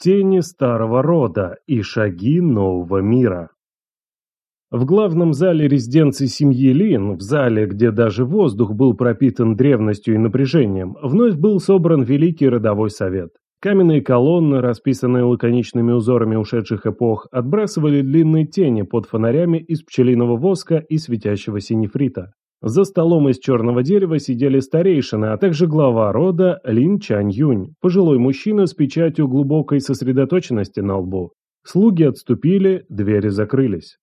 Тени старого рода и шаги нового мира. В главном зале резиденции семьи Лин, в зале, где даже воздух был пропитан древностью и напряжением, вновь был собран Великий Родовой Совет. Каменные колонны, расписанные лаконичными узорами ушедших эпох, отбрасывали длинные тени под фонарями из пчелиного воска и светящегося нефрита. За столом из черного дерева сидели старейшины, а также глава рода Лин Чань Юнь, пожилой мужчина с печатью глубокой сосредоточенности на лбу. Слуги отступили, двери закрылись.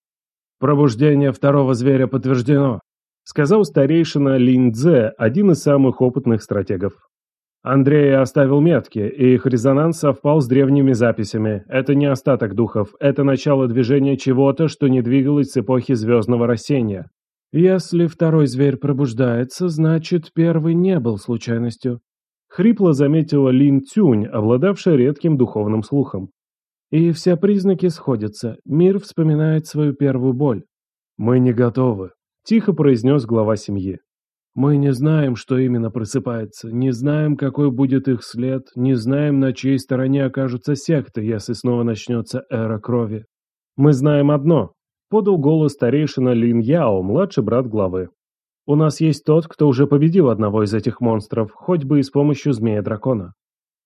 «Пробуждение второго зверя подтверждено», сказал старейшина Лин Цзэ, один из самых опытных стратегов. Андрей оставил метки, и их резонанс совпал с древними записями. Это не остаток духов, это начало движения чего-то, что не двигалось с эпохи звездного рассеяния. Если второй зверь пробуждается, значит, первый не был случайностью. Хрипло заметила Лин Цюнь, обладавшая редким духовным слухом. И все признаки сходятся. Мир вспоминает свою первую боль. «Мы не готовы», – тихо произнес глава семьи. «Мы не знаем, что именно просыпается, не знаем, какой будет их след, не знаем, на чьей стороне окажутся секты, если снова начнется эра крови. Мы знаем одно подал голос старейшина Лин Яо, младший брат главы. «У нас есть тот, кто уже победил одного из этих монстров, хоть бы и с помощью змея-дракона».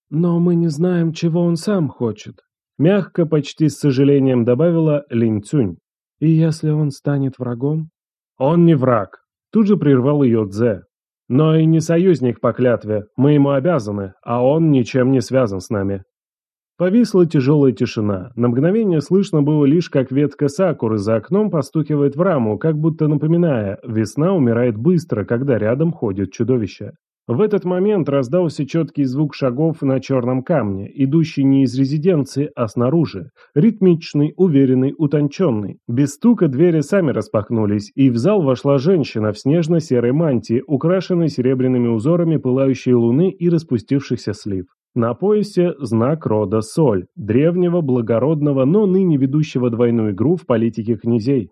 «Но мы не знаем, чего он сам хочет», — мягко, почти с сожалением добавила Лин Цюнь. «И если он станет врагом?» «Он не враг», — тут же прервал ее Дзе. «Но и не союзник по клятве, мы ему обязаны, а он ничем не связан с нами». Повисла тяжелая тишина. На мгновение слышно было лишь, как ветка сакуры за окном постукивает в раму, как будто напоминая, весна умирает быстро, когда рядом ходит чудовище. В этот момент раздался четкий звук шагов на черном камне, идущий не из резиденции, а снаружи. Ритмичный, уверенный, утонченный. Без стука двери сами распахнулись, и в зал вошла женщина в снежно-серой мантии, украшенной серебряными узорами пылающей луны и распустившихся слив. На поясе знак рода Соль, древнего, благородного, но ныне ведущего двойную игру в политике князей.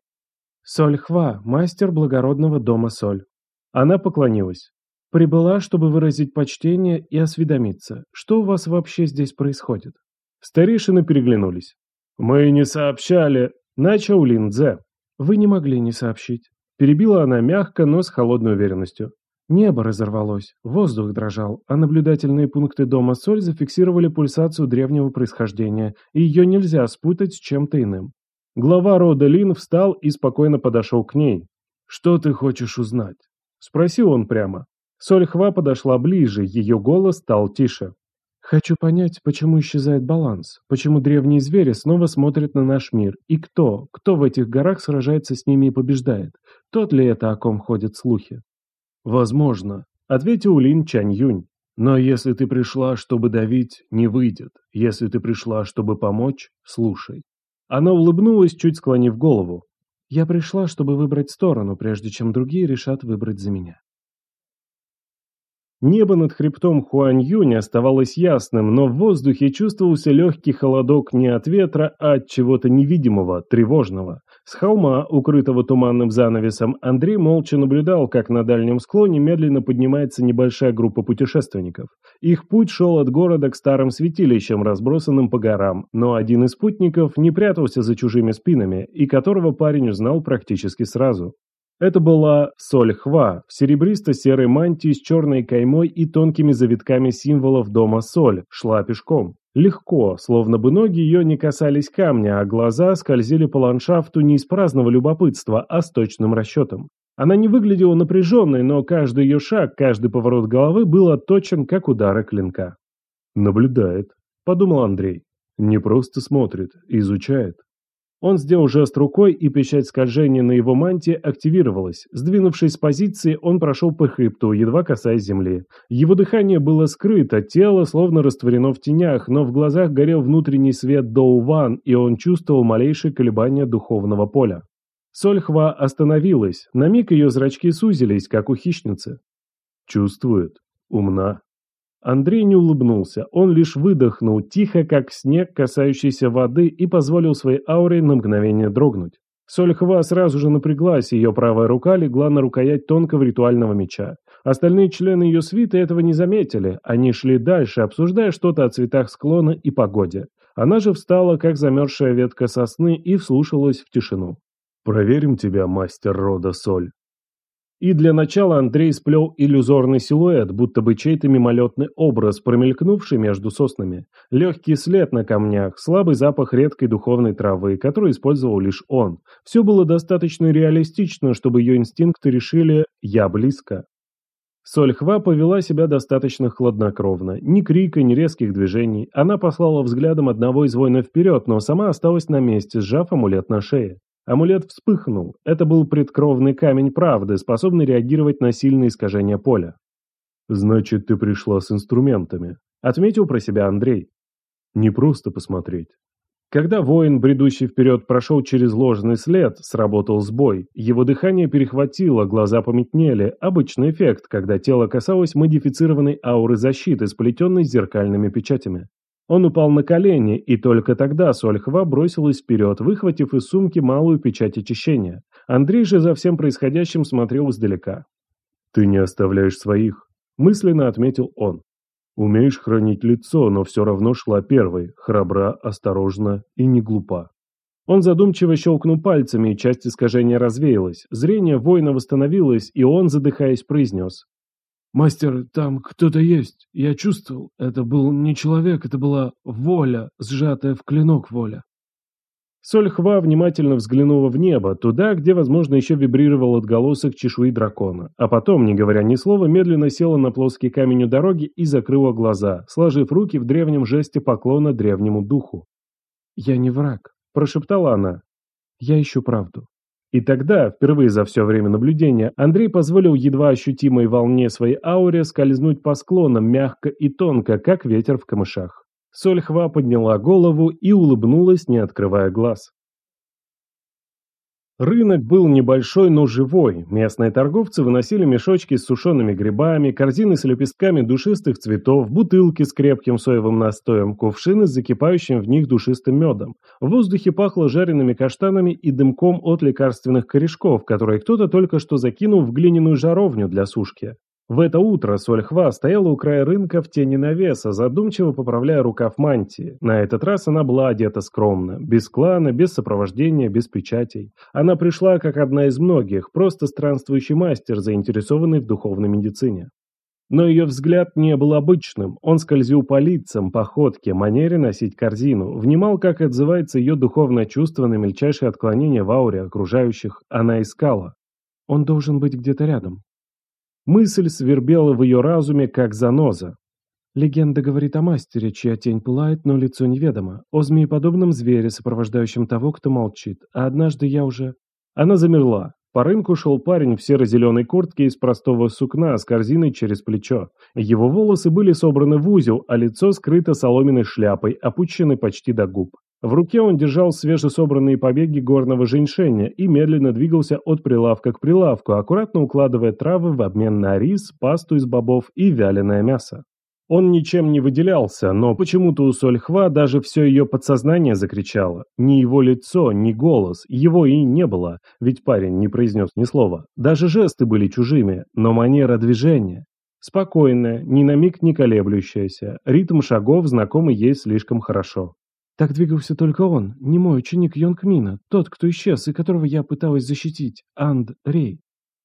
Соль Хва, мастер благородного дома Соль. Она поклонилась. Прибыла, чтобы выразить почтение и осведомиться, что у вас вообще здесь происходит. Старейшины переглянулись. «Мы не сообщали», — начал Лин Дзе. «Вы не могли не сообщить». Перебила она мягко, но с холодной уверенностью. Небо разорвалось, воздух дрожал, а наблюдательные пункты дома Соль зафиксировали пульсацию древнего происхождения, и ее нельзя спутать с чем-то иным. Глава рода Лин встал и спокойно подошел к ней. «Что ты хочешь узнать?» – спросил он прямо. Соль Хва подошла ближе, ее голос стал тише. «Хочу понять, почему исчезает баланс, почему древние звери снова смотрят на наш мир, и кто, кто в этих горах сражается с ними и побеждает, тот ли это, о ком ходят слухи?» «Возможно», — ответил Лин Чань Юнь. «Но если ты пришла, чтобы давить, не выйдет. Если ты пришла, чтобы помочь, слушай». Она улыбнулась, чуть склонив голову. «Я пришла, чтобы выбрать сторону, прежде чем другие решат выбрать за меня». Небо над хребтом Хуань-Юнь оставалось ясным, но в воздухе чувствовался легкий холодок не от ветра, а от чего-то невидимого, тревожного. С холма, укрытого туманным занавесом, Андрей молча наблюдал, как на дальнем склоне медленно поднимается небольшая группа путешественников. Их путь шел от города к старым святилищам, разбросанным по горам, но один из спутников не прятался за чужими спинами, и которого парень узнал практически сразу. Это была соль хва в серебристо-серой мантии с черной каймой и тонкими завитками символов дома соль, шла пешком. Легко, словно бы ноги ее не касались камня, а глаза скользили по ландшафту не из праздного любопытства, а с точным расчетом. Она не выглядела напряженной, но каждый ее шаг, каждый поворот головы был отточен, как удары клинка. «Наблюдает», — подумал Андрей. «Не просто смотрит, изучает». Он сделал жест рукой, и печать скольжения на его мантии активировалась. Сдвинувшись с позиции, он прошел по хребту, едва касаясь земли. Его дыхание было скрыто, тело словно растворено в тенях, но в глазах горел внутренний свет Доу-Ван, и он чувствовал малейшие колебания духовного поля. Сольхва остановилась, на миг ее зрачки сузились, как у хищницы. Чувствует, умна, Андрей не улыбнулся, он лишь выдохнул, тихо, как снег, касающийся воды, и позволил своей ауре на мгновение дрогнуть. Сольхва сразу же напряглась, ее правая рука легла на рукоять тонкого ритуального меча. Остальные члены ее свиты этого не заметили, они шли дальше, обсуждая что-то о цветах склона и погоде. Она же встала, как замерзшая ветка сосны, и вслушалась в тишину. «Проверим тебя, мастер рода Соль». И для начала Андрей сплел иллюзорный силуэт, будто бы чей-то мимолетный образ, промелькнувший между соснами. Легкий след на камнях, слабый запах редкой духовной травы, которую использовал лишь он. Все было достаточно реалистично, чтобы ее инстинкты решили «я близко». Сольхва повела себя достаточно хладнокровно. Ни крика, ни резких движений. Она послала взглядом одного из воинов вперед, но сама осталась на месте, сжав амулет на шее. Амулет вспыхнул. Это был предкровный камень правды, способный реагировать на сильные искажения поля. «Значит, ты пришла с инструментами», — отметил про себя Андрей. «Не просто посмотреть». Когда воин, бредущий вперед, прошел через ложный след, сработал сбой. Его дыхание перехватило, глаза помутнели. Обычный эффект, когда тело касалось модифицированной ауры защиты, сплетенной зеркальными печатями. Он упал на колени, и только тогда Сольхва бросилась вперед, выхватив из сумки малую печать очищения. Андрей же за всем происходящим смотрел издалека. «Ты не оставляешь своих», – мысленно отметил он. «Умеешь хранить лицо, но все равно шла первой, храбра, осторожна и не глупа». Он задумчиво щелкнул пальцами, и часть искажения развеялась. Зрение воина восстановилось, и он, задыхаясь, произнес. «Мастер, там кто-то есть. Я чувствовал. Это был не человек, это была воля, сжатая в клинок воля». Сольхва внимательно взглянула в небо, туда, где, возможно, еще вибрировал отголосок чешуи дракона, а потом, не говоря ни слова, медленно села на плоский камень у дороги и закрыла глаза, сложив руки в древнем жесте поклона древнему духу. «Я не враг», – прошептала она. «Я ищу правду». И тогда, впервые за все время наблюдения, Андрей позволил едва ощутимой волне своей ауре скользнуть по склонам мягко и тонко, как ветер в камышах. Сольхва подняла голову и улыбнулась, не открывая глаз. Рынок был небольшой, но живой. Местные торговцы выносили мешочки с сушеными грибами, корзины с лепестками душистых цветов, бутылки с крепким соевым настоем, кувшины с закипающим в них душистым медом. В воздухе пахло жареными каштанами и дымком от лекарственных корешков, которые кто-то только что закинул в глиняную жаровню для сушки. В это утро Сольхва стояла у края рынка в тени навеса, задумчиво поправляя рукав мантии. На этот раз она была одета скромно, без клана, без сопровождения, без печатей. Она пришла как одна из многих, просто странствующий мастер, заинтересованный в духовной медицине. Но ее взгляд не был обычным, он скользил по лицам, походке, манере носить корзину, внимал, как отзывается ее духовное чувство на мельчайшие отклонения в ауре окружающих, она искала. Он должен быть где-то рядом. Мысль свербела в ее разуме, как заноза. Легенда говорит о мастере, чья тень пылает, но лицо неведомо, о змееподобном звере, сопровождающем того, кто молчит. А однажды я уже... Она замерла. По рынку шел парень в серо-зеленой куртке из простого сукна с корзиной через плечо. Его волосы были собраны в узел, а лицо скрыто соломенной шляпой, опущенной почти до губ. В руке он держал свежесобранные побеги горного женьшеня и медленно двигался от прилавка к прилавку, аккуратно укладывая травы в обмен на рис, пасту из бобов и вяленое мясо. Он ничем не выделялся, но почему-то у Сольхва даже все ее подсознание закричало. Ни его лицо, ни голос, его и не было, ведь парень не произнес ни слова. Даже жесты были чужими, но манера движения. Спокойная, ни на миг не колеблющаяся, ритм шагов знакомый ей слишком хорошо. Так двигался только он, не мой ученик Йонг Мина, тот, кто исчез и которого я пыталась защитить, Анд Рей.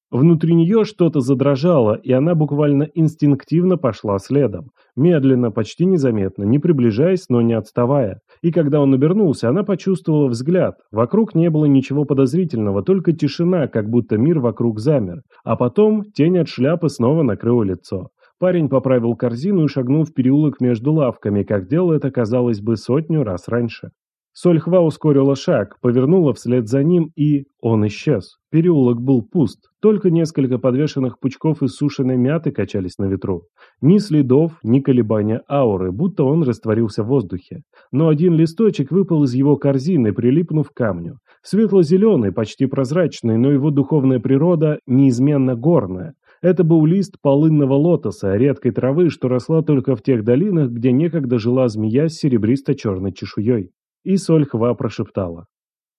Внутри нее что-то задрожало, и она буквально инстинктивно пошла следом. Медленно, почти незаметно, не приближаясь, но не отставая. И когда он обернулся, она почувствовала взгляд. Вокруг не было ничего подозрительного, только тишина, как будто мир вокруг замер. А потом тень от шляпы снова накрыла лицо. Парень поправил корзину и шагнул в переулок между лавками, как делал это, казалось бы, сотню раз раньше. Сольхва ускорила шаг, повернула вслед за ним, и он исчез. Переулок был пуст, только несколько подвешенных пучков иссушенной мяты качались на ветру. Ни следов, ни колебания ауры, будто он растворился в воздухе. Но один листочек выпал из его корзины, прилипнув к камню. Светло-зеленый, почти прозрачный, но его духовная природа неизменно горная. Это был лист полынного лотоса, редкой травы, что росла только в тех долинах, где некогда жила змея с серебристо-черной чешуей. И Сольхва прошептала.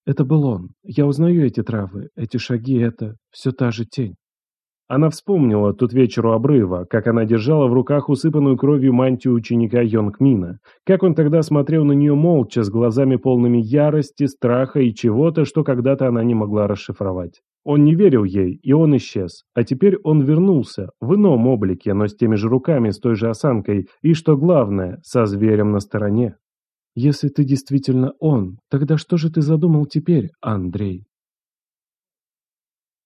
«Это был он. Я узнаю эти травы, эти шаги, это все та же тень». Она вспомнила тот вечер у обрыва, как она держала в руках усыпанную кровью мантию ученика Йонг Мина, как он тогда смотрел на нее молча, с глазами полными ярости, страха и чего-то, что когда-то она не могла расшифровать. Он не верил ей, и он исчез. А теперь он вернулся, в ином облике, но с теми же руками, с той же осанкой, и, что главное, со зверем на стороне. «Если ты действительно он, тогда что же ты задумал теперь, Андрей?»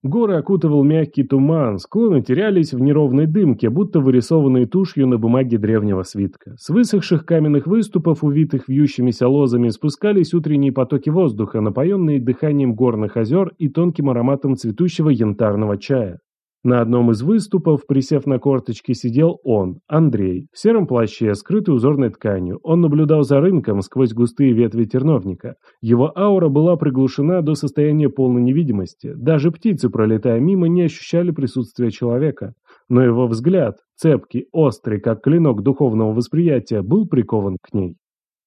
Горы окутывал мягкий туман, склоны терялись в неровной дымке, будто вырисованные тушью на бумаге древнего свитка. С высохших каменных выступов, увитых вьющимися лозами, спускались утренние потоки воздуха, напоенные дыханием горных озер и тонким ароматом цветущего янтарного чая. На одном из выступов, присев на корточки, сидел он, Андрей, в сером плаще, скрытый узорной тканью. Он наблюдал за рынком сквозь густые ветви терновника. Его аура была приглушена до состояния полной невидимости. Даже птицы, пролетая мимо, не ощущали присутствия человека. Но его взгляд, цепкий, острый, как клинок духовного восприятия, был прикован к ней.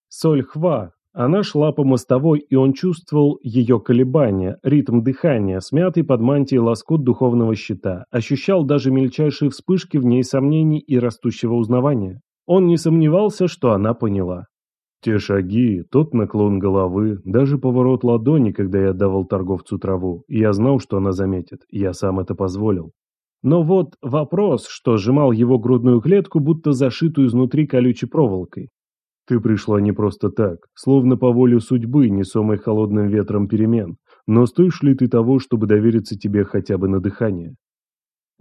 Соль Хва, она шла по мостовой, и он чувствовал ее колебания, ритм дыхания, смятый под мантией лоскут духовного щита, ощущал даже мельчайшие вспышки в ней сомнений и растущего узнавания. Он не сомневался, что она поняла. Те шаги, тот наклон головы, даже поворот ладони, когда я отдавал торговцу траву, я знал, что она заметит, я сам это позволил. Но вот вопрос, что сжимал его грудную клетку, будто зашитую изнутри колючей проволокой. Ты пришла не просто так, словно по воле судьбы, несомой холодным ветром перемен. Но стоишь ли ты того, чтобы довериться тебе хотя бы на дыхание?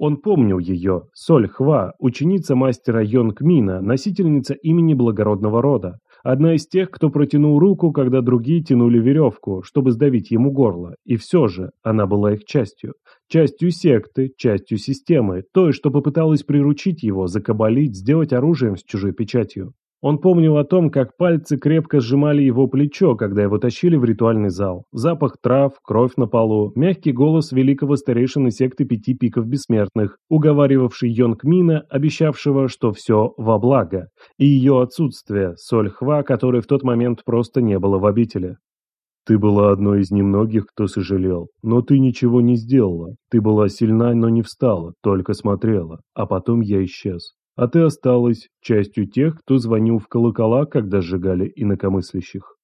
Он помнил ее, Соль Хва, ученица мастера Йонг Мина, носительница имени благородного рода. Одна из тех, кто протянул руку, когда другие тянули веревку, чтобы сдавить ему горло. И все же, она была их частью. Частью секты, частью системы, той, что попыталась приручить его, закабалить, сделать оружием с чужой печатью. Он помнил о том, как пальцы крепко сжимали его плечо, когда его тащили в ритуальный зал. Запах трав, кровь на полу, мягкий голос великого старейшины секты Пяти Пиков Бессмертных, уговаривавший Йонг Мина, обещавшего, что все во благо, и ее отсутствие, соль Хва, которой в тот момент просто не было в обители. Ты была одной из немногих, кто сожалел, но ты ничего не сделала. Ты была сильна, но не встала, только смотрела, а потом я исчез а ты осталась частью тех, кто звонил в колокола, когда сжигали инакомыслящих.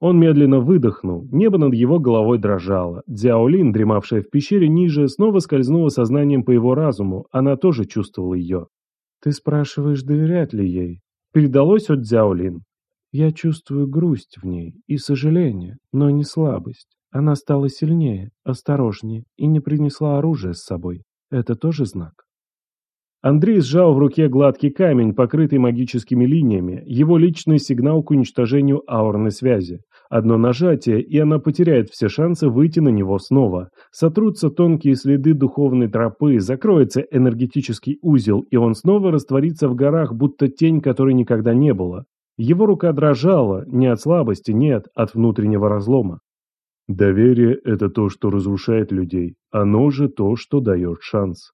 Он медленно выдохнул, небо над его головой дрожало. Дзяолин, дремавшая в пещере ниже, снова скользнула сознанием по его разуму, она тоже чувствовала ее. «Ты спрашиваешь, доверять ли ей?» Передалось от Дзяолин. «Я чувствую грусть в ней и сожаление, но не слабость. Она стала сильнее, осторожнее и не принесла оружие с собой. Это тоже знак?» Андрей сжал в руке гладкий камень, покрытый магическими линиями, его личный сигнал к уничтожению аурной связи. Одно нажатие, и она потеряет все шансы выйти на него снова. Сотрутся тонкие следы духовной тропы, закроется энергетический узел, и он снова растворится в горах, будто тень, которой никогда не было. Его рука дрожала, не от слабости, нет, от внутреннего разлома. Доверие – это то, что разрушает людей, оно же то, что дает шанс.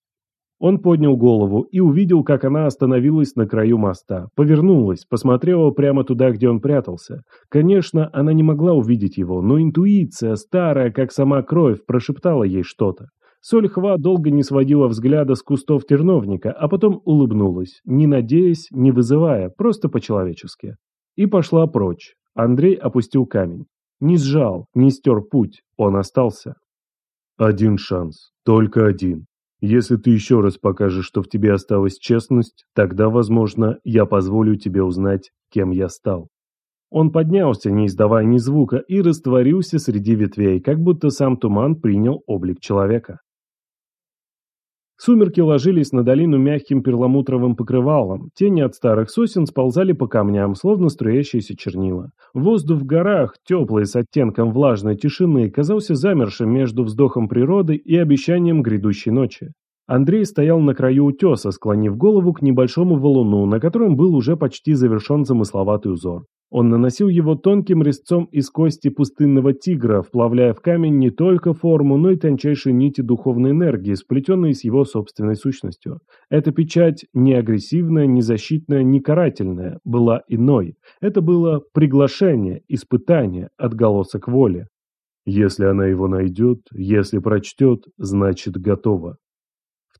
Он поднял голову и увидел, как она остановилась на краю моста, повернулась, посмотрела прямо туда, где он прятался. Конечно, она не могла увидеть его, но интуиция, старая, как сама кровь, прошептала ей что-то. Сольхва долго не сводила взгляда с кустов терновника, а потом улыбнулась, не надеясь, не вызывая, просто по-человечески. И пошла прочь. Андрей опустил камень. Не сжал, не стер путь, он остался. Один шанс, только один. Если ты еще раз покажешь, что в тебе осталась честность, тогда, возможно, я позволю тебе узнать, кем я стал». Он поднялся, не издавая ни звука, и растворился среди ветвей, как будто сам туман принял облик человека. Сумерки ложились на долину мягким перламутровым покрывалом, тени от старых сосен сползали по камням, словно струящиеся чернила. Воздух в горах, теплый с оттенком влажной тишины, казался замершим между вздохом природы и обещанием грядущей ночи. Андрей стоял на краю утеса, склонив голову к небольшому валуну, на котором был уже почти завершен замысловатый узор. Он наносил его тонким резцом из кости пустынного тигра, вплавляя в камень не только форму, но и тончайшие нити духовной энергии, сплетенные с его собственной сущностью. Эта печать не агрессивная, не защитная, не карательная, была иной. Это было приглашение, испытание, отголосок воли. Если она его найдет, если прочтет, значит готова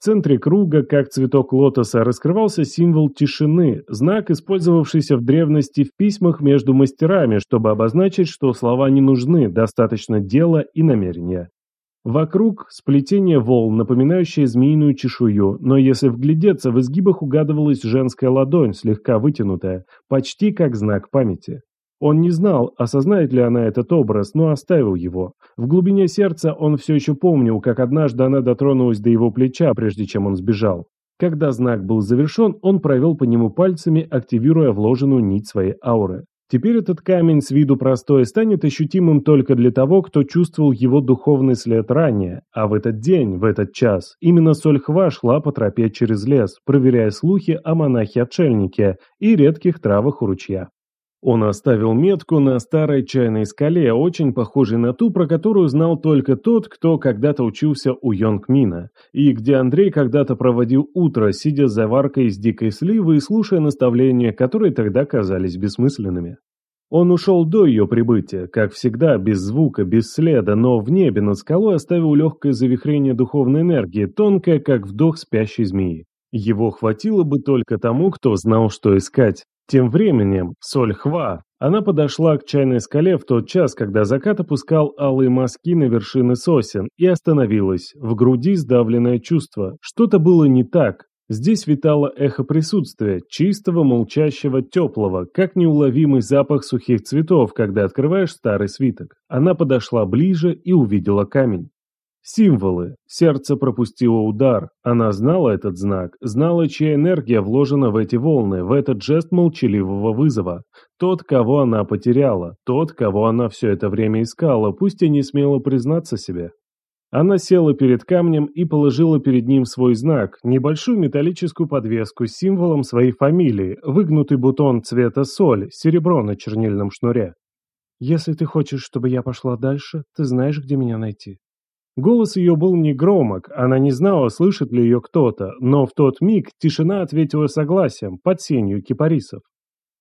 центре круга, как цветок лотоса, раскрывался символ тишины, знак, использовавшийся в древности в письмах между мастерами, чтобы обозначить, что слова не нужны, достаточно дела и намерения. Вокруг сплетение волн, напоминающее змеиную чешую, но если вглядеться, в изгибах угадывалась женская ладонь, слегка вытянутая, почти как знак памяти. Он не знал, осознает ли она этот образ, но оставил его. В глубине сердца он все еще помнил, как однажды она дотронулась до его плеча, прежде чем он сбежал. Когда знак был завершен, он провел по нему пальцами, активируя вложенную нить своей ауры. Теперь этот камень с виду простой станет ощутимым только для того, кто чувствовал его духовный след ранее, а в этот день, в этот час, именно Сольхва шла по тропе через лес, проверяя слухи о монахе-отшельнике и редких травах у ручья. Он оставил метку на старой чайной скале, очень похожей на ту, про которую знал только тот, кто когда-то учился у Йонг Мина, и где Андрей когда-то проводил утро, сидя за варкой из дикой сливы и слушая наставления, которые тогда казались бессмысленными. Он ушел до ее прибытия, как всегда, без звука, без следа, но в небе над скалой оставил легкое завихрение духовной энергии, тонкое, как вдох спящей змеи. Его хватило бы только тому, кто знал, что искать. Тем временем, соль Хва, она подошла к чайной скале в тот час, когда закат опускал алые мазки на вершины сосен, и остановилась, в груди сдавленное чувство. Что-то было не так. Здесь витало эхо присутствия, чистого, молчащего, теплого, как неуловимый запах сухих цветов, когда открываешь старый свиток. Она подошла ближе и увидела камень. Символы. Сердце пропустило удар. Она знала этот знак, знала, чья энергия вложена в эти волны, в этот жест молчаливого вызова. Тот, кого она потеряла, тот, кого она все это время искала, пусть и не смела признаться себе. Она села перед камнем и положила перед ним свой знак, небольшую металлическую подвеску с символом своей фамилии, выгнутый бутон цвета соль, серебро на чернильном шнуре. «Если ты хочешь, чтобы я пошла дальше, ты знаешь, где меня найти». Голос ее был негромок, она не знала, слышит ли ее кто-то, но в тот миг тишина ответила согласием, под сенью кипарисов.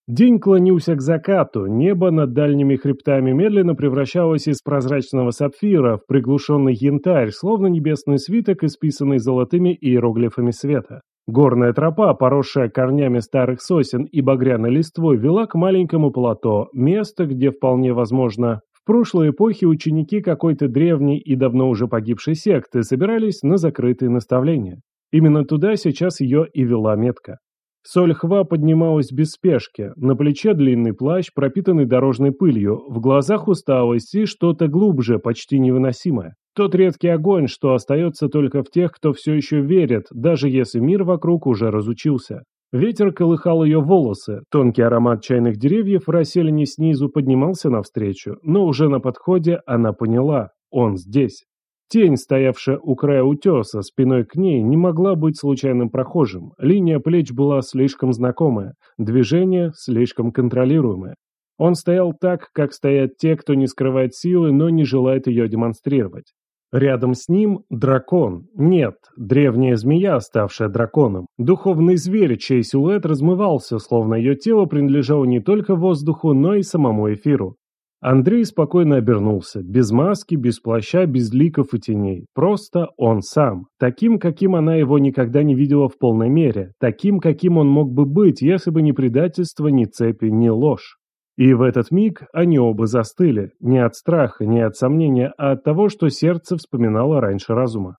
День клонился к закату, небо над дальними хребтами медленно превращалось из прозрачного сапфира в приглушенный янтарь, словно небесный свиток, исписанный золотыми иероглифами света. Горная тропа, поросшая корнями старых сосен и багряной листвой, вела к маленькому плато, место, где вполне возможно прошлой эпохе ученики какой-то древней и давно уже погибшей секты собирались на закрытые наставления. Именно туда сейчас ее и вела метка. Соль Хва поднималась без спешки, на плече длинный плащ, пропитанный дорожной пылью, в глазах усталость и что-то глубже, почти невыносимое. Тот редкий огонь, что остается только в тех, кто все еще верит, даже если мир вокруг уже разучился. Ветер колыхал ее волосы, тонкий аромат чайных деревьев в расселине снизу поднимался навстречу, но уже на подходе она поняла – он здесь. Тень, стоявшая у края утеса, спиной к ней, не могла быть случайным прохожим. Линия плеч была слишком знакомая, движение слишком контролируемое. Он стоял так, как стоят те, кто не скрывает силы, но не желает ее демонстрировать. Рядом с ним дракон. Нет, древняя змея, ставшая драконом. Духовный зверь, чей силуэт размывался, словно ее тело принадлежало не только воздуху, но и самому эфиру. Андрей спокойно обернулся, без маски, без плаща, без ликов и теней. Просто он сам. Таким, каким она его никогда не видела в полной мере. Таким, каким он мог бы быть, если бы не предательство, ни цепи, ни ложь. И в этот миг они оба застыли, не от страха, не от сомнения, а от того, что сердце вспоминало раньше разума.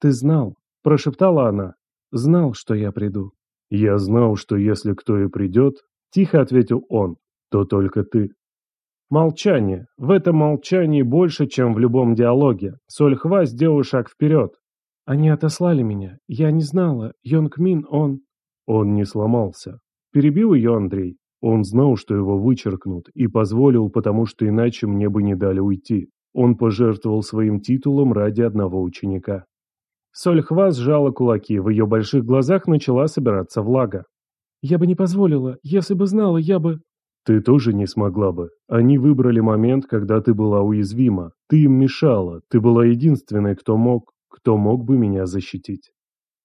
«Ты знал», – прошептала она, – «знал, что я приду». «Я знал, что если кто и придет», – тихо ответил он, – «то только ты». Молчание. В этом молчании больше, чем в любом диалоге. Сольхва сделал шаг вперед. «Они отослали меня. Я не знала. Йонг Мин, он...» Он не сломался. Перебил ее Андрей. Он знал, что его вычеркнут, и позволил, потому что иначе мне бы не дали уйти. Он пожертвовал своим титулом ради одного ученика. Сольхва сжала кулаки, в ее больших глазах начала собираться влага. «Я бы не позволила. Если бы знала, я бы...» «Ты тоже не смогла бы. Они выбрали момент, когда ты была уязвима. Ты им мешала. Ты была единственной, кто мог, кто мог бы меня защитить».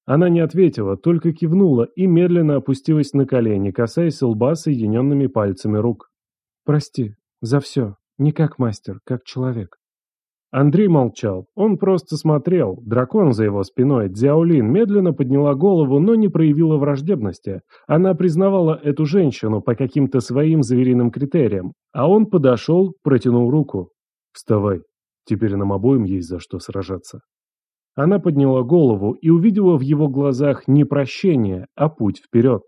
Она не ответила, только кивнула и медленно опустилась на колени, касаясь лба соединенными пальцами рук. «Прости, за все. Не как мастер, как человек». Андрей молчал. Он просто смотрел. Дракон за его спиной, Дзяолин, медленно подняла голову, но не проявила враждебности. Она признавала эту женщину по каким-то своим звериным критериям. А он подошел, протянул руку. «Вставай. Теперь нам обоим есть за что сражаться». Она подняла голову и увидела в его глазах не прощение, а путь вперед.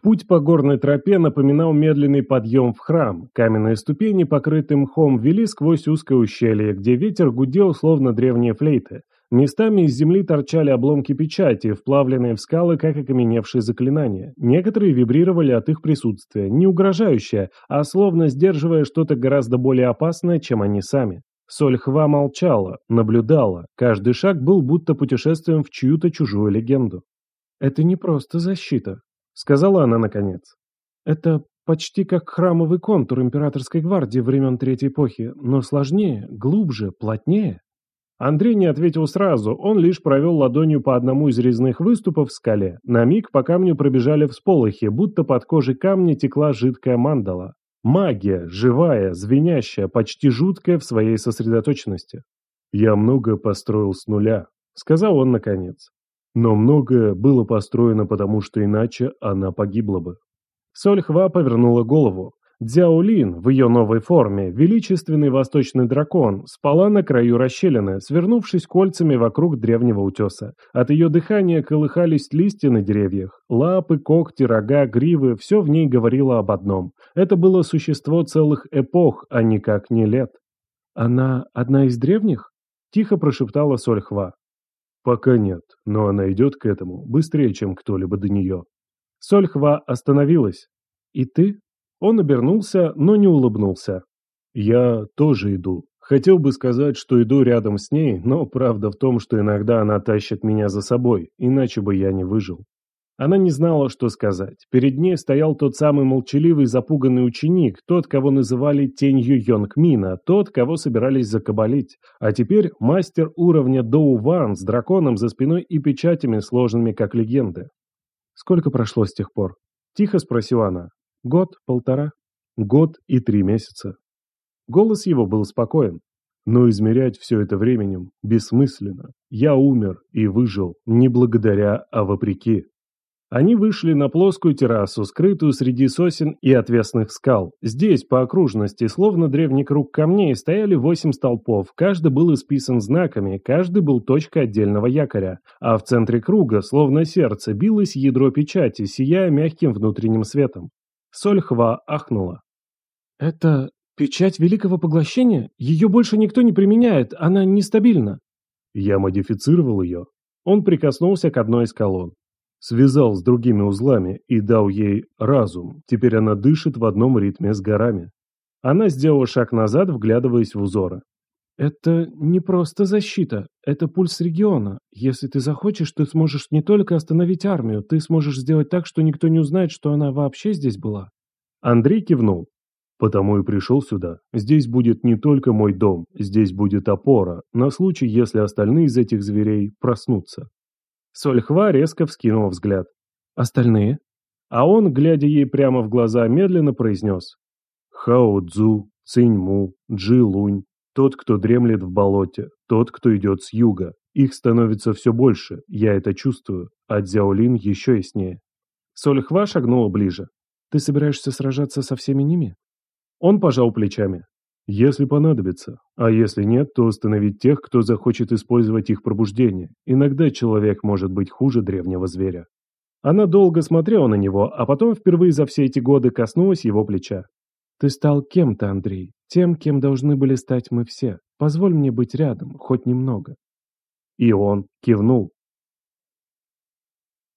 Путь по горной тропе напоминал медленный подъем в храм. Каменные ступени, покрытые мхом, вели сквозь узкое ущелье, где ветер гудел, словно древние флейты. Местами из земли торчали обломки печати, вплавленные в скалы, как окаменевшие заклинания. Некоторые вибрировали от их присутствия, не угрожающее, а словно сдерживая что-то гораздо более опасное, чем они сами. Сольхва молчала, наблюдала. Каждый шаг был будто путешествием в чью-то чужую легенду. «Это не просто защита», сказала она наконец. Это почти как храмовый контур императорской гвардии времен Третьей эпохи, но сложнее, глубже, плотнее. Андрей не ответил сразу, он лишь провел ладонью по одному из резных выступов в скале. На миг по камню пробежали всполохи, будто под кожей камня текла жидкая мандала. Магия, живая, звенящая, почти жуткая в своей сосредоточенности. «Я много построил с нуля», — сказал он наконец. Но многое было построено потому, что иначе она погибла бы. Сольхва повернула голову. Дзяолин в ее новой форме, величественный восточный дракон, спала на краю расщелины, свернувшись кольцами вокруг древнего утеса. От ее дыхания колыхались листья на деревьях. Лапы, когти, рога, гривы – все в ней говорило об одном. Это было существо целых эпох, а никак не лет. «Она одна из древних?» – тихо прошептала Сольхва. Пока нет, но она идет к этому быстрее, чем кто-либо до нее. Сольхва остановилась. И ты? Он обернулся, но не улыбнулся. Я тоже иду. Хотел бы сказать, что иду рядом с ней, но правда в том, что иногда она тащит меня за собой, иначе бы я не выжил. Она не знала, что сказать. Перед ней стоял тот самый молчаливый запуганный ученик, тот, кого называли тенью Йонгмина, тот, кого собирались закабалить. А теперь мастер уровня Доу Ван с драконом за спиной и печатями, сложными как легенды. «Сколько прошло с тех пор?» – тихо спросила она. «Год? Полтора?» «Год и три месяца». Голос его был спокоен. Но измерять все это временем бессмысленно. Я умер и выжил не благодаря, а вопреки. Они вышли на плоскую террасу, скрытую среди сосен и отвесных скал. Здесь, по окружности, словно древний круг камней, стояли восемь столпов. Каждый был исписан знаками, каждый был точкой отдельного якоря. А в центре круга, словно сердце, билось ядро печати, сияя мягким внутренним светом. Сольхва ахнула. «Это печать Великого Поглощения? Ее больше никто не применяет, она нестабильна». Я модифицировал ее. Он прикоснулся к одной из колонн связал с другими узлами и дал ей разум. Теперь она дышит в одном ритме с горами. Она сделала шаг назад, вглядываясь в узоры. «Это не просто защита, это пульс региона. Если ты захочешь, ты сможешь не только остановить армию, ты сможешь сделать так, что никто не узнает, что она вообще здесь была». Андрей кивнул. «Потому и пришел сюда. Здесь будет не только мой дом, здесь будет опора, на случай, если остальные из этих зверей проснутся». Сольхва резко вскинула взгляд. «Остальные?» А он, глядя ей прямо в глаза, медленно произнес. «Хао Цзу, Циньму, Джи Лунь, тот, кто дремлет в болоте, тот, кто идет с юга. Их становится все больше, я это чувствую, а Дзяолин еще яснее». Сольхва шагнула ближе. «Ты собираешься сражаться со всеми ними?» Он пожал плечами. Если понадобится. А если нет, то установить тех, кто захочет использовать их пробуждение. Иногда человек может быть хуже древнего зверя. Она долго смотрела на него, а потом впервые за все эти годы коснулась его плеча. «Ты стал кем-то, Андрей, тем, кем должны были стать мы все. Позволь мне быть рядом, хоть немного». И он кивнул.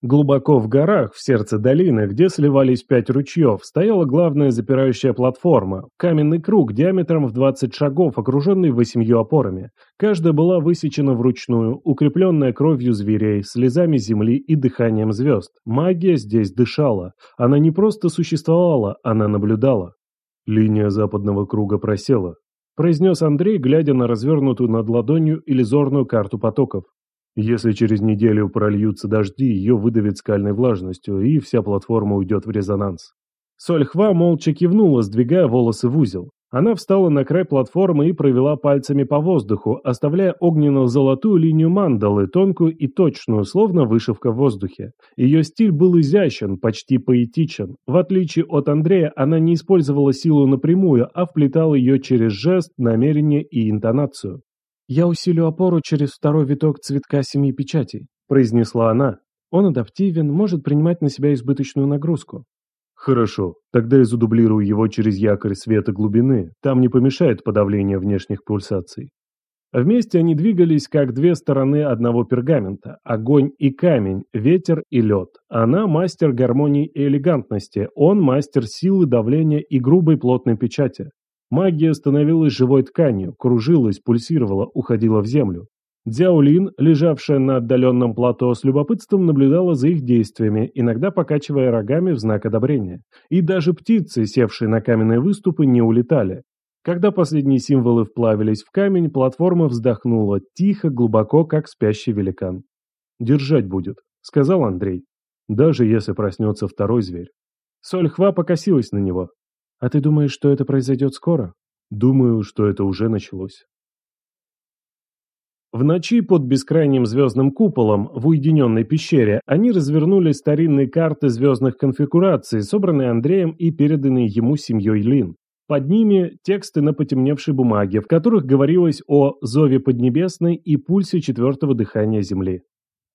Глубоко в горах, в сердце долины, где сливались пять ручьев, стояла главная запирающая платформа, каменный круг диаметром в 20 шагов, окруженный восемью опорами. Каждая была высечена вручную, укрепленная кровью зверей, слезами земли и дыханием звезд. Магия здесь дышала. Она не просто существовала, она наблюдала. Линия западного круга просела, произнес Андрей, глядя на развернутую над ладонью иллюзорную карту потоков. Если через неделю прольются дожди, ее выдавит скальной влажностью, и вся платформа уйдет в резонанс. Сольхва молча кивнула, сдвигая волосы в узел. Она встала на край платформы и провела пальцами по воздуху, оставляя огненно-золотую линию мандалы, тонкую и точную, словно вышивка в воздухе. Ее стиль был изящен, почти поэтичен. В отличие от Андрея, она не использовала силу напрямую, а вплетала ее через жест, намерение и интонацию. «Я усилю опору через второй виток цветка семи печатей», – произнесла она. «Он адаптивен, может принимать на себя избыточную нагрузку. Хорошо, тогда я задублирую его через якорь света глубины, там не помешает подавление внешних пульсаций. Вместе они двигались как две стороны одного пергамента – огонь и камень, ветер и лед. Она – мастер гармонии и элегантности, он – мастер силы, давления и грубой плотной печати. Магия становилась живой тканью, кружилась, пульсировала, уходила в землю. Дзяолин, лежавшая на отдаленном плато, с любопытством наблюдала за их действиями, иногда покачивая рогами в знак одобрения. И даже птицы, севшие на каменные выступы, не улетали. Когда последние символы вплавились в камень, платформа вздохнула, тихо, глубоко, как спящий великан. «Держать будет», — сказал Андрей. «Даже если проснется второй зверь». Сольхва покосилась на него. «А ты думаешь, что это произойдет скоро?» «Думаю, что это уже началось». В ночи под бескрайним звездным куполом в уединенной пещере они развернули старинные карты звездных конфигураций, собранные Андреем и переданные ему семьей Лин. Под ними тексты на потемневшей бумаге, в которых говорилось о зове Поднебесной и пульсе четвертого дыхания Земли.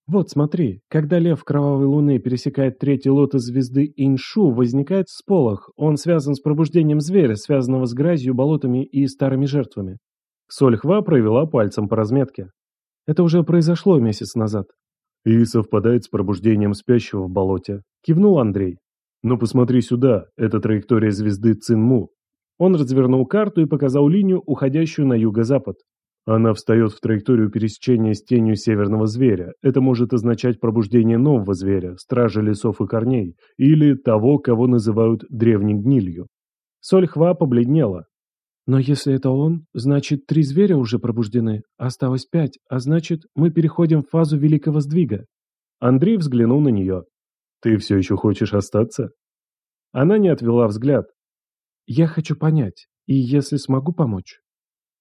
Вот смотри, когда лев кровавой луны пересекает третий лотос звезды Иншу, возникает всполох. Он связан с пробуждением зверя, связанного с грязью, болотами и старыми жертвами. Сольхва провела пальцем по разметке. Это уже произошло месяц назад. И совпадает с пробуждением спящего в болоте. Кивнул Андрей. Но посмотри сюда, это траектория звезды Цинму. Он развернул карту и показал линию, уходящую на юго-запад. Она встает в траекторию пересечения с тенью северного зверя. Это может означать пробуждение нового зверя, стража лесов и корней, или того, кого называют древней гнилью. Сольхва побледнела. Но если это он, значит, три зверя уже пробуждены, осталось пять, а значит, мы переходим в фазу великого сдвига. Андрей взглянул на нее. Ты все еще хочешь остаться? Она не отвела взгляд. Я хочу понять, и если смогу помочь.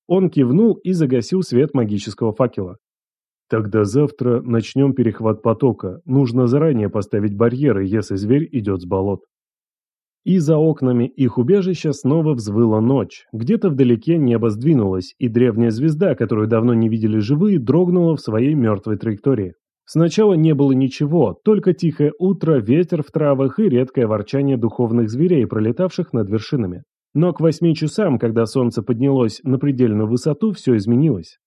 Он кивнул и загасил свет магического факела. Тогда завтра начнем перехват потока. Нужно заранее поставить барьеры, если зверь идет с болот. И за окнами их убежища снова взвыла ночь. Где-то вдалеке небо сдвинулось, и древняя звезда, которую давно не видели живые, дрогнула в своей мертвой траектории. Сначала не было ничего, только тихое утро, ветер в травах и редкое ворчание духовных зверей, пролетавших над вершинами. Но к восьми часам, когда солнце поднялось на предельную высоту, все изменилось.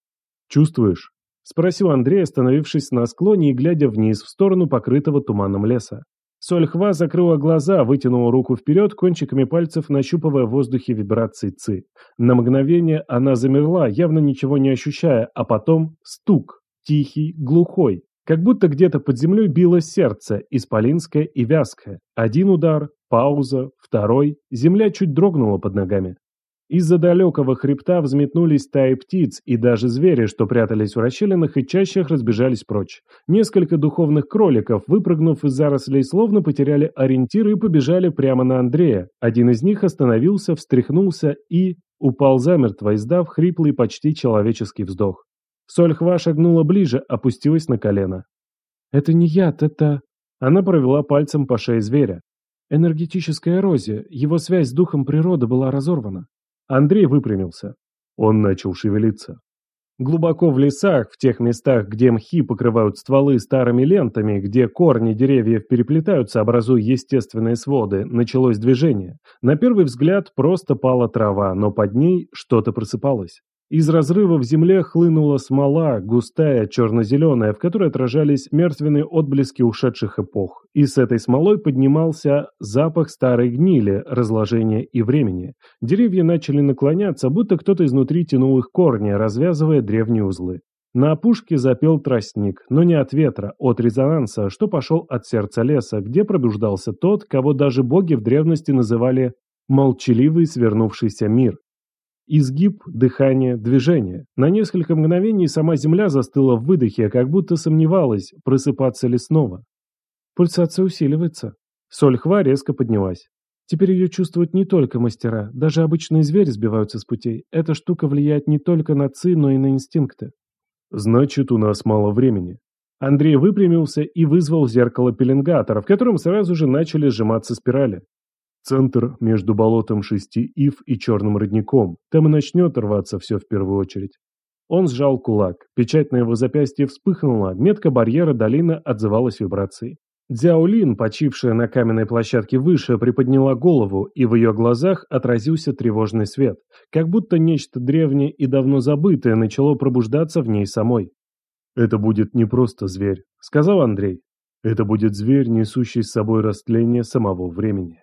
«Чувствуешь?» – спросил Андрей, остановившись на склоне и глядя вниз, в сторону покрытого туманом леса. Сольхва закрыла глаза, вытянула руку вперед, кончиками пальцев нащупывая в воздухе вибрации ци. На мгновение она замерла, явно ничего не ощущая, а потом стук, тихий, глухой. Как будто где-то под землей било сердце, исполинское и вязкое. Один удар, пауза, второй. Земля чуть дрогнула под ногами. Из-за далекого хребта взметнулись стаи птиц, и даже звери, что прятались в расщелинах и чащах, разбежались прочь. Несколько духовных кроликов, выпрыгнув из зарослей, словно потеряли ориентир и побежали прямо на Андрея. Один из них остановился, встряхнулся и упал замертво, издав хриплый почти человеческий вздох. Сольхва шагнула ближе, опустилась на колено. «Это не яд, это...» Она провела пальцем по шее зверя. «Энергетическая эрозия. Его связь с духом природы была разорвана». Андрей выпрямился. Он начал шевелиться. Глубоко в лесах, в тех местах, где мхи покрывают стволы старыми лентами, где корни деревьев переплетаются, образуя естественные своды, началось движение. На первый взгляд просто пала трава, но под ней что-то просыпалось. Из разрыва в земле хлынула смола, густая, черно-зеленая, в которой отражались мертвенные отблески ушедших эпох. И с этой смолой поднимался запах старой гнили, разложения и времени. Деревья начали наклоняться, будто кто-то изнутри тянул их корни, развязывая древние узлы. На опушке запел тростник, но не от ветра, от резонанса, что пошел от сердца леса, где пробуждался тот, кого даже боги в древности называли «молчаливый свернувшийся мир». Изгиб, дыхание, движение. На несколько мгновений сама Земля застыла в выдохе, как будто сомневалась, просыпаться ли снова. Пульсация усиливается. Сольхва резко поднялась. Теперь ее чувствуют не только мастера, даже обычные звери сбиваются с путей. Эта штука влияет не только на ци, но и на инстинкты. Значит, у нас мало времени. Андрей выпрямился и вызвал зеркало пеленгатора, в котором сразу же начали сжиматься спирали. Центр между болотом шести ив и черным родником. Там и начнет рваться все в первую очередь. Он сжал кулак. Печать на его запястье вспыхнула, метка барьера долины отзывалась вибрацией. Дзяолин, почившая на каменной площадке выше, приподняла голову, и в ее глазах отразился тревожный свет, как будто нечто древнее и давно забытое начало пробуждаться в ней самой. «Это будет не просто зверь», — сказал Андрей. «Это будет зверь, несущий с собой растление самого времени».